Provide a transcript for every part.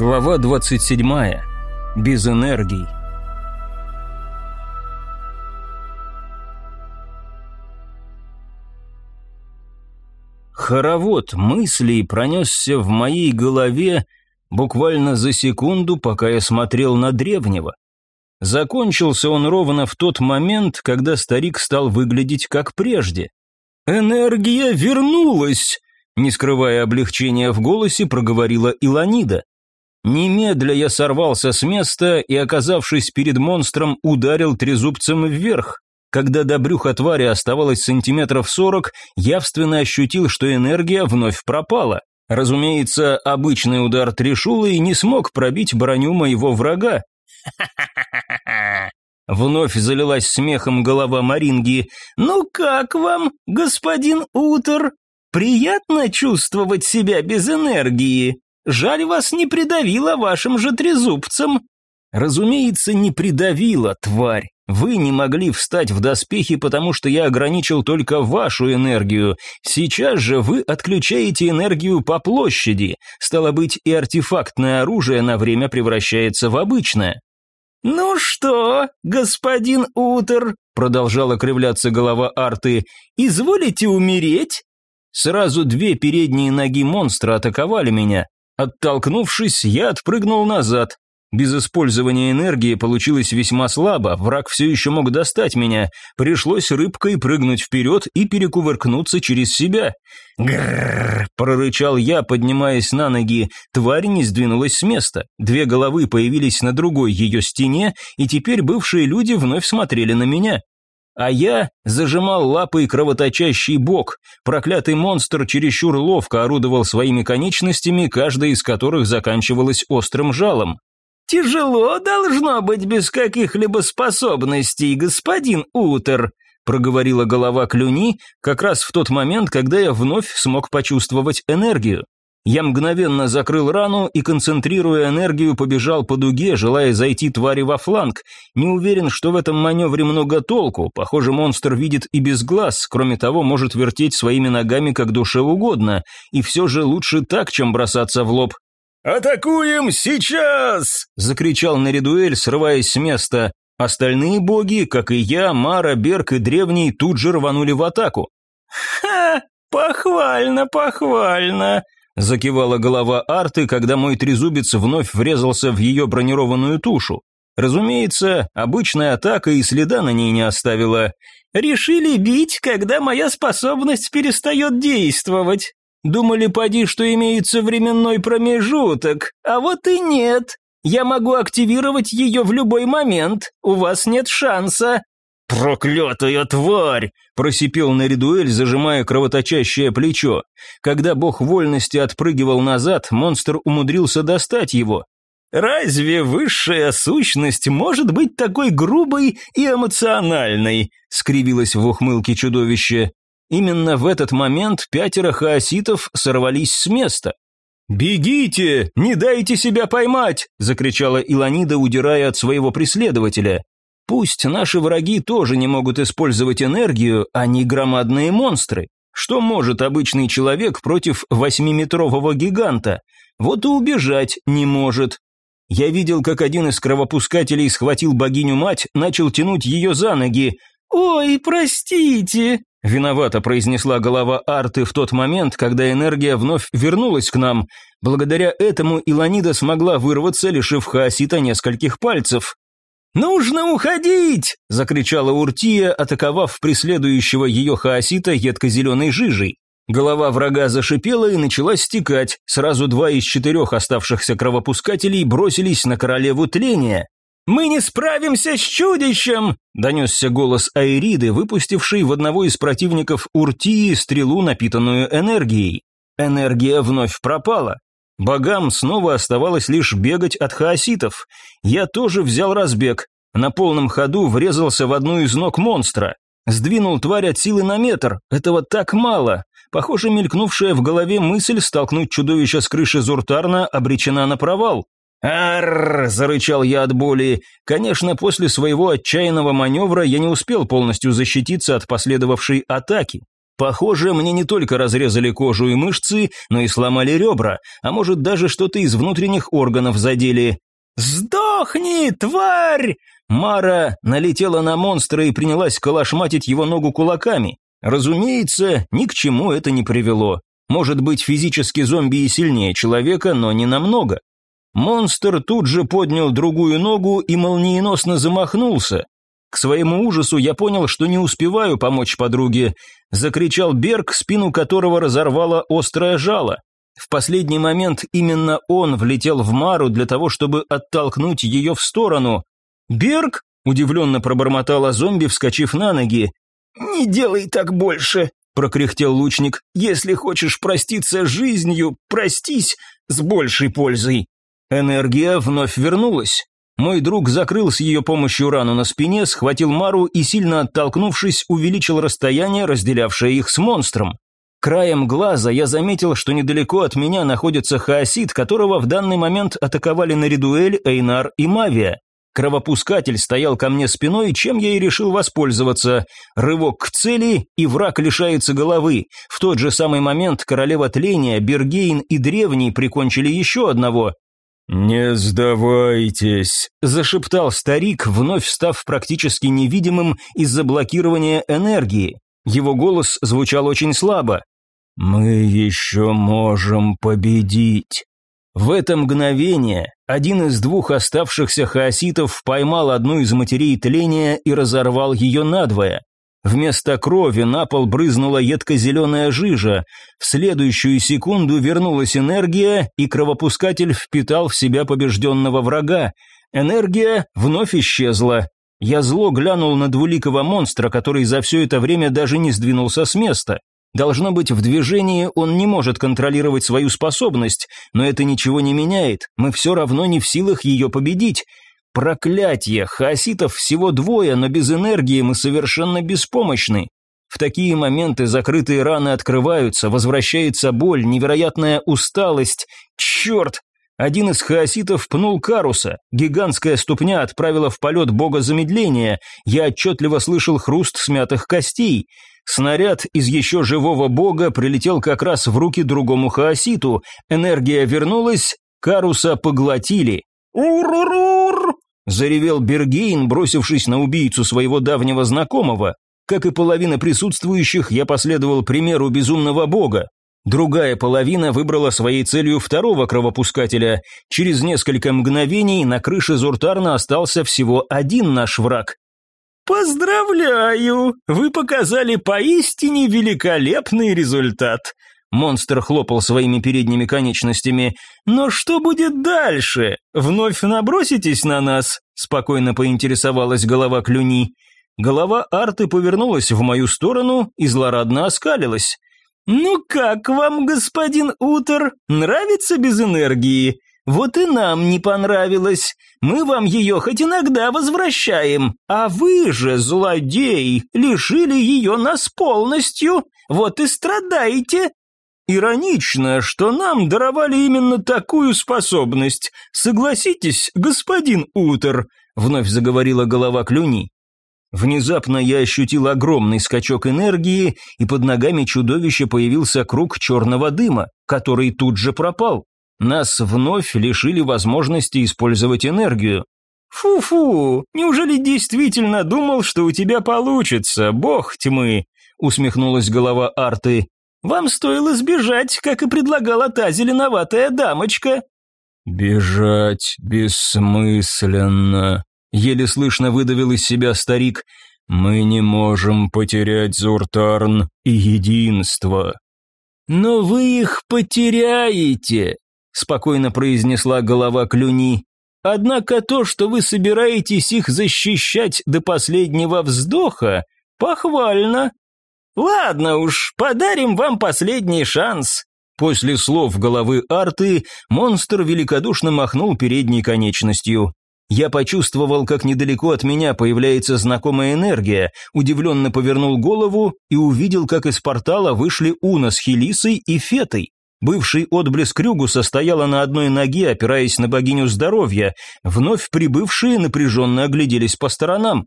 Глава 27. Без энергии. Хоровод мыслей пронесся в моей голове буквально за секунду, пока я смотрел на древнего. Закончился он ровно в тот момент, когда старик стал выглядеть как прежде. «Энергия вернулась!» Не скрывая облегчения в голосе, проговорила Иланида. Немедля я сорвался с места и, оказавшись перед монстром, ударил трезубцем вверх. Когда до брюха твари оставалось сантиметров сорок, явственно ощутил, что энергия вновь пропала. Разумеется, обычный удар трешулы не смог пробить броню моего врага. Вновь залилась смехом голова Маринги. «Ну как вам, господин Утер? Приятно чувствовать себя без энергии?» Жаль, вас не придавило вашим же трезубцем». «Разумеется, не придавило, тварь. Вы не могли встать в доспехи, потому что я ограничил только вашу энергию. Сейчас же вы отключаете энергию по площади. Стало быть, и артефактное оружие на время превращается в обычное». «Ну что, господин Утер», — продолжала кривляться голова Арты, — «изволите умереть?» Сразу две передние ноги монстра атаковали меня. Оттолкнувшись, я отпрыгнул назад. Без использования энергии получилось весьма слабо, враг все еще мог достать меня. Пришлось рыбкой прыгнуть вперед и перекувыркнуться через себя. «Грррр!» – прорычал я, поднимаясь на ноги. Тварь не сдвинулась с места. Две головы появились на другой ее стене, и теперь бывшие люди вновь смотрели на меня а я зажимал лапой кровоточащий бок. Проклятый монстр чересчур ловко орудовал своими конечностями, каждая из которых заканчивалась острым жалом. «Тяжело должно быть без каких-либо способностей, господин Утер», проговорила голова Клюни как раз в тот момент, когда я вновь смог почувствовать энергию. Я мгновенно закрыл рану и, концентрируя энергию, побежал по дуге, желая зайти твари во фланг. Не уверен, что в этом маневре много толку. Похоже, монстр видит и без глаз, кроме того, может вертеть своими ногами как душе угодно. И все же лучше так, чем бросаться в лоб. «Атакуем сейчас!» – закричал Наридуэль, срываясь с места. Остальные боги, как и я, Мара, Берг и Древний, тут же рванули в атаку. «Ха! Похвально, похвально!» Закивала голова Арты, когда мой трезубец вновь врезался в ее бронированную тушу. Разумеется, обычная атака и следа на ней не оставила. «Решили бить, когда моя способность перестает действовать. Думали, поди, что имеется временной промежуток, а вот и нет. Я могу активировать ее в любой момент, у вас нет шанса. «Проклятая тварь!» – просипел Наридуэль, зажимая кровоточащее плечо. Когда бог вольности отпрыгивал назад, монстр умудрился достать его. «Разве высшая сущность может быть такой грубой и эмоциональной?» – скривилось в ухмылке чудовище. Именно в этот момент пятеро хаоситов сорвались с места. «Бегите! Не дайте себя поймать!» – закричала Иланида, удирая от своего преследователя. Пусть наши враги тоже не могут использовать энергию, они громадные монстры. Что может обычный человек против восьмиметрового гиганта? Вот и убежать не может. Я видел, как один из кровопускателей схватил богиню-мать, начал тянуть ее за ноги. «Ой, простите!» – виновато произнесла голова Арты в тот момент, когда энергия вновь вернулась к нам. Благодаря этому Иланида смогла вырваться, лишив Хаосита нескольких пальцев. «Нужно уходить!» – закричала Уртия, атаковав преследующего ее хаосита едко-зеленой жижей. Голова врага зашипела и начала стекать. Сразу два из четырех оставшихся кровопускателей бросились на королеву тления. «Мы не справимся с чудищем!» – донесся голос Айриды, выпустивший в одного из противников Уртии стрелу, напитанную энергией. Энергия вновь пропала. Богам снова оставалось лишь бегать от хаоситов. Я тоже взял разбег. На полном ходу врезался в одну из ног монстра. Сдвинул тварь от силы на метр. Этого так мало. Похоже, мелькнувшая в голове мысль столкнуть чудовище с крыши Зуртарна обречена на провал. «Арррр!» – зарычал я от боли. Конечно, после своего отчаянного маневра я не успел полностью защититься от последовавшей атаки. Похоже, мне не только разрезали кожу и мышцы, но и сломали ребра, а может даже что-то из внутренних органов задели. «Сдохни, тварь!» Мара налетела на монстра и принялась калашматить его ногу кулаками. Разумеется, ни к чему это не привело. Может быть, физически зомби и сильнее человека, но не намного. Монстр тут же поднял другую ногу и молниеносно замахнулся. К своему ужасу я понял, что не успеваю помочь подруге. Закричал Берг, спину которого разорвало острое жало. В последний момент именно он влетел в Мару для того, чтобы оттолкнуть ее в сторону. «Берг?» – удивленно пробормотала зомби, вскочив на ноги. «Не делай так больше», – прокряхтел лучник. «Если хочешь проститься жизнью, простись с большей пользой». Энергия вновь вернулась. Мой друг закрыл с ее помощью рану на спине, схватил Мару и, сильно оттолкнувшись, увеличил расстояние, разделявшее их с монстром. Краем глаза я заметил, что недалеко от меня находится хаосит, которого в данный момент атаковали Наридуэль, Эйнар и Мавия. Кровопускатель стоял ко мне спиной, чем я и решил воспользоваться. Рывок к цели, и враг лишается головы. В тот же самый момент королева тления, Бергейн и Древний прикончили еще одного. «Не сдавайтесь», – зашептал старик, вновь став практически невидимым из-за блокирования энергии. Его голос звучал очень слабо. «Мы еще можем победить». В это мгновение один из двух оставшихся хаоситов поймал одну из матерей тления и разорвал ее надвое. Вместо крови на пол брызнула едко-зеленая жижа. В следующую секунду вернулась энергия, и кровопускатель впитал в себя побежденного врага. Энергия вновь исчезла. Я зло глянул на двуликого монстра, который за все это время даже не сдвинулся с места. Должно быть, в движении он не может контролировать свою способность, но это ничего не меняет, мы все равно не в силах ее победить. Проклятье, хаоситов всего двое, но без энергии мы совершенно беспомощны. В такие моменты закрытые раны открываются, возвращается боль, невероятная усталость. Черт! Один из хаоситов пнул Каруса, гигантская ступня отправила в полет бога замедления, я отчетливо слышал хруст смятых костей. Снаряд из еще живого бога прилетел как раз в руки другому хаоситу, энергия вернулась, Каруса поглотили. «Ур-ур-ур!» – заревел Бергейн, бросившись на убийцу своего давнего знакомого. Как и половина присутствующих, я последовал примеру безумного бога. Другая половина выбрала своей целью второго кровопускателя. Через несколько мгновений на крыше Зуртарна остался всего один наш враг. «Поздравляю! Вы показали поистине великолепный результат!» Монстр хлопал своими передними конечностями. «Но что будет дальше? Вновь наброситесь на нас?» Спокойно поинтересовалась голова Клюни. Голова Арты повернулась в мою сторону и злорадно оскалилась. «Ну как вам, господин Утер, нравится без энергии? Вот и нам не понравилось. Мы вам ее хоть иногда возвращаем, а вы же, злодей, лишили ее нас полностью. Вот и страдаете. Иронично, что нам даровали именно такую способность. Согласитесь, господин Утер, вновь заговорила голова Клюни. Внезапно я ощутил огромный скачок энергии, и под ногами чудовища появился круг черного дыма, который тут же пропал. Нас вновь лишили возможности использовать энергию. «Фу-фу, неужели действительно думал, что у тебя получится, бог тьмы?» усмехнулась голова Арты. «Вам стоило сбежать, как и предлагала та зеленоватая дамочка». «Бежать бессмысленно», Еле слышно выдавил из себя старик. «Мы не можем потерять Зуртарн и единство». «Но вы их потеряете», — спокойно произнесла голова Клюни. «Однако то, что вы собираетесь их защищать до последнего вздоха, похвально. Ладно уж, подарим вам последний шанс». После слов головы Арты монстр великодушно махнул передней конечностью. Я почувствовал, как недалеко от меня появляется знакомая энергия, удивленно повернул голову и увидел, как из портала вышли Уна с Хелисой и Фетой. Бывший отблеск Рюгуса стояла на одной ноге, опираясь на богиню здоровья. Вновь прибывшие напряженно огляделись по сторонам.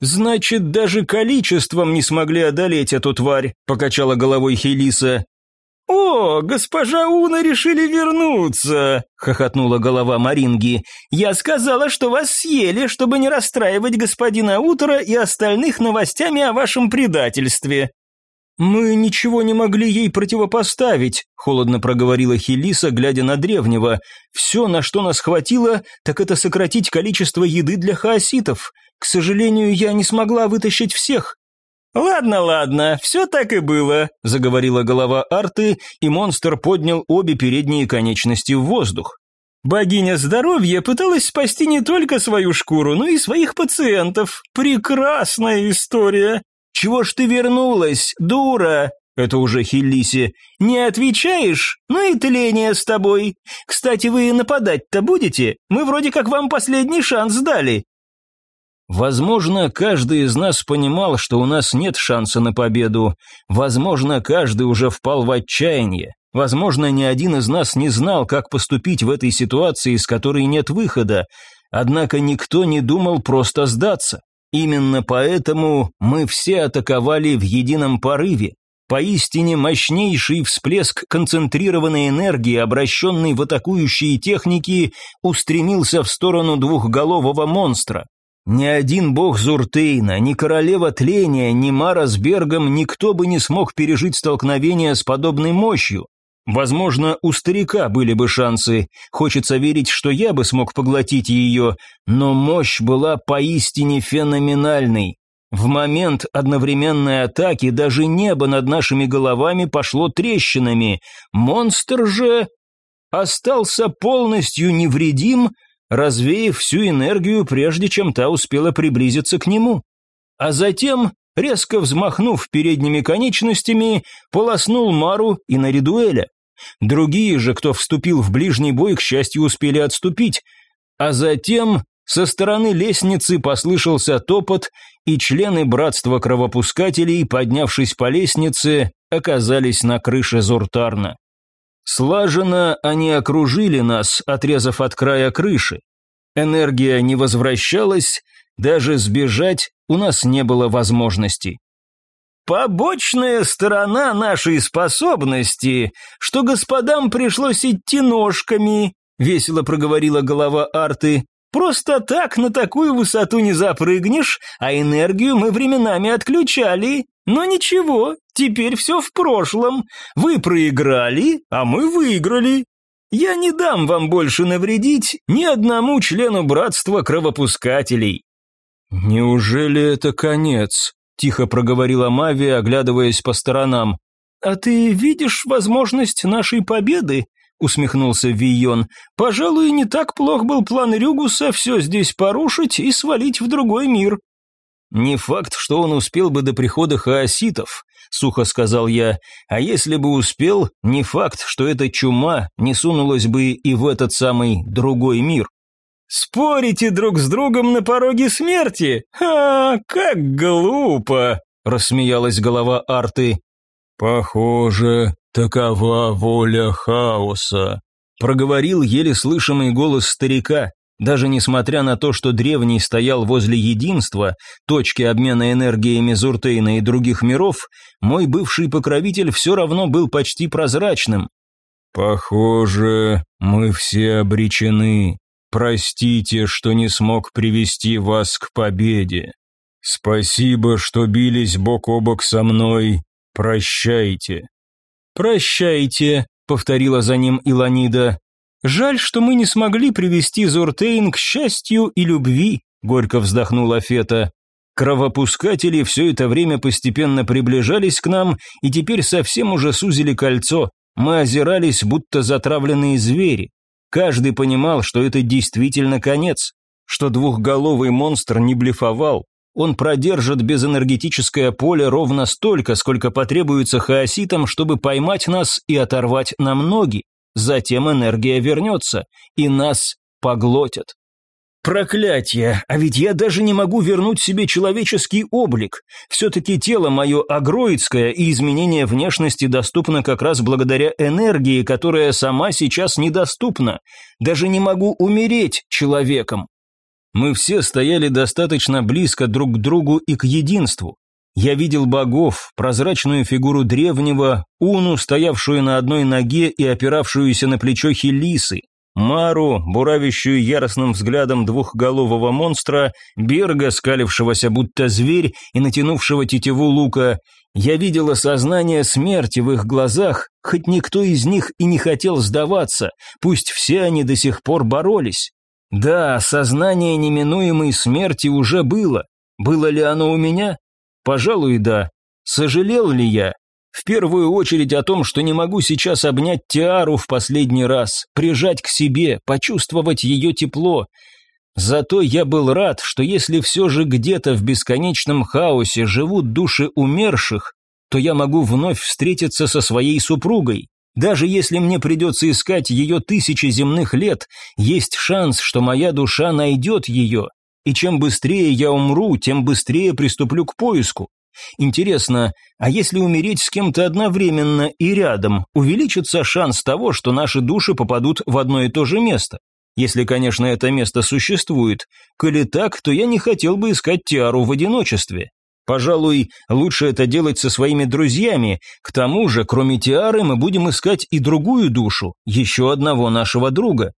«Значит, даже количеством не смогли одолеть эту тварь», – покачала головой Хелиса. «О, госпожа Уна решили вернуться!» — хохотнула голова Маринги. «Я сказала, что вас съели, чтобы не расстраивать господина Утора и остальных новостями о вашем предательстве». «Мы ничего не могли ей противопоставить», — холодно проговорила Хелиса, глядя на древнего. «Все, на что нас хватило, так это сократить количество еды для хаоситов. К сожалению, я не смогла вытащить всех». «Ладно, ладно, все так и было», – заговорила голова Арты, и монстр поднял обе передние конечности в воздух. Богиня здоровья пыталась спасти не только свою шкуру, но и своих пациентов. Прекрасная история. «Чего ж ты вернулась, дура?» Это уже Хиллиси. «Не отвечаешь? Ну и тление с тобой. Кстати, вы нападать-то будете? Мы вроде как вам последний шанс дали». Возможно, каждый из нас понимал, что у нас нет шанса на победу. Возможно, каждый уже впал в отчаяние. Возможно, ни один из нас не знал, как поступить в этой ситуации, из которой нет выхода. Однако никто не думал просто сдаться. Именно поэтому мы все атаковали в едином порыве. Поистине мощнейший всплеск концентрированной энергии, обращенный в атакующие техники, устремился в сторону двухголового монстра. Ни один бог Зуртейна, ни королева тления, ни Мара с Бергом никто бы не смог пережить столкновение с подобной мощью. Возможно, у старика были бы шансы, хочется верить, что я бы смог поглотить ее, но мощь была поистине феноменальной. В момент одновременной атаки даже небо над нашими головами пошло трещинами. Монстр же остался полностью невредим, развеяв всю энергию, прежде чем та успела приблизиться к нему. А затем резко взмахнув передними конечностями, полоснул Мару и на Ридуэля. Другие же, кто вступил в ближний бой, к счастью, успели отступить. А затем со стороны лестницы послышался топот, и члены братства кровопускателей, поднявшись по лестнице, оказались на крыше Зуртарна. Слаженно они окружили нас, отрезав от края крыши. Энергия не возвращалась, даже сбежать у нас не было возможности. Побочная сторона нашей способности, что господам пришлось идти ножками, весело проговорила голова Арты. Просто так на такую высоту не запрыгнешь, а энергию мы временами отключали. Но ничего, теперь все в прошлом. Вы проиграли, а мы выиграли. Я не дам вам больше навредить ни одному члену братства кровопускателей. Неужели это конец? Тихо проговорила Мави, оглядываясь по сторонам. «А ты видишь возможность нашей победы?» усмехнулся Вийон. «Пожалуй, не так плох был план Рюгуса все здесь порушить и свалить в другой мир». «Не факт, что он успел бы до прихода хаоситов», — сухо сказал я. «А если бы успел, не факт, что эта чума не сунулась бы и в этот самый другой мир». «Спорите друг с другом на пороге смерти? Ха, как глупо!» – рассмеялась голова Арты. «Похоже, такова воля хаоса», – проговорил еле слышимый голос старика. Даже несмотря на то, что древний стоял возле единства, точки обмена энергиями Зуртейна и других миров, мой бывший покровитель все равно был почти прозрачным. «Похоже, мы все обречены», Простите, что не смог привести вас к победе. Спасибо, что бились бок о бок со мной. Прощайте. Прощайте, повторила за ним Иланида. Жаль, что мы не смогли привести Зуртейн к счастью и любви, горько вздохнула Фета. Кровопускатели все это время постепенно приближались к нам и теперь совсем уже сузили кольцо. Мы озирались, будто затравленные звери. Каждый понимал, что это действительно конец, что двухголовый монстр не блефовал. Он продержит безэнергетическое поле ровно столько, сколько потребуется хаоситам, чтобы поймать нас и оторвать нам ноги. Затем энергия вернется, и нас поглотят. Проклятье, а ведь я даже не могу вернуть себе человеческий облик. Все-таки тело мое агроидское, и изменение внешности доступно как раз благодаря энергии, которая сама сейчас недоступна. Даже не могу умереть человеком. Мы все стояли достаточно близко друг к другу и к единству. Я видел богов, прозрачную фигуру древнего, Уну, стоявшую на одной ноге и опиравшуюся на плечо Хелисы, Мару, буравящую яростным взглядом двухголового монстра, Берга, скалившегося будто зверь и натянувшего тетиву лука. Я видел осознание смерти в их глазах, хоть никто из них и не хотел сдаваться, пусть все они до сих пор боролись. Да, сознание неминуемой смерти уже было. Было ли оно у меня? Пожалуй, да. Сожалел ли я? В первую очередь о том, что не могу сейчас обнять Тиару в последний раз, прижать к себе, почувствовать ее тепло. Зато я был рад, что если все же где-то в бесконечном хаосе живут души умерших, то я могу вновь встретиться со своей супругой. Даже если мне придется искать ее тысячи земных лет, есть шанс, что моя душа найдет ее. И чем быстрее я умру, тем быстрее приступлю к поиску. Интересно, а если умереть с кем-то одновременно и рядом, увеличится шанс того, что наши души попадут в одно и то же место? Если, конечно, это место существует. Коли так, то я не хотел бы искать Тиару в одиночестве. Пожалуй, лучше это делать со своими друзьями. К тому же, кроме Тиары, мы будем искать и другую душу, еще одного нашего друга.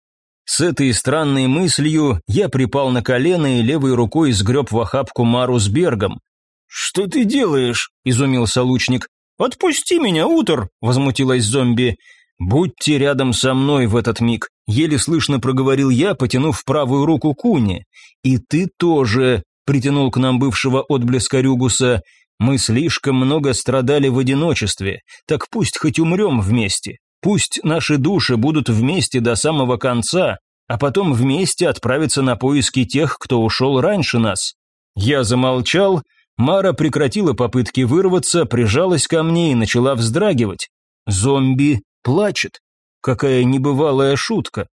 С этой странной мыслью я припал на колено и левой рукой сгреб в охапку Мару с Бергом. «Что ты делаешь?» – изумился лучник. «Отпусти меня, Утор!» – возмутилась зомби. «Будьте рядом со мной в этот миг», – еле слышно проговорил я, потянув правую руку Куни. «И ты тоже», – притянул к нам бывшего отблеска Рюгуса. «Мы слишком много страдали в одиночестве, так пусть хоть умрем вместе. Пусть наши души будут вместе до самого конца, а потом вместе отправиться на поиски тех, кто ушел раньше нас». Я замолчал, – Мара прекратила попытки вырваться, прижалась ко мне и начала вздрагивать. Зомби плачет. Какая небывалая шутка.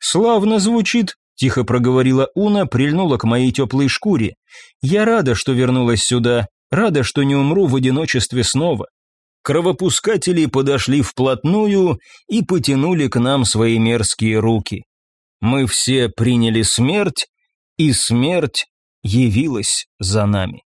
Славно звучит, тихо проговорила Уна, прильнула к моей теплой шкуре. Я рада, что вернулась сюда, рада, что не умру в одиночестве снова. Кровопускатели подошли вплотную и потянули к нам свои мерзкие руки. Мы все приняли смерть, и смерть явилась за нами.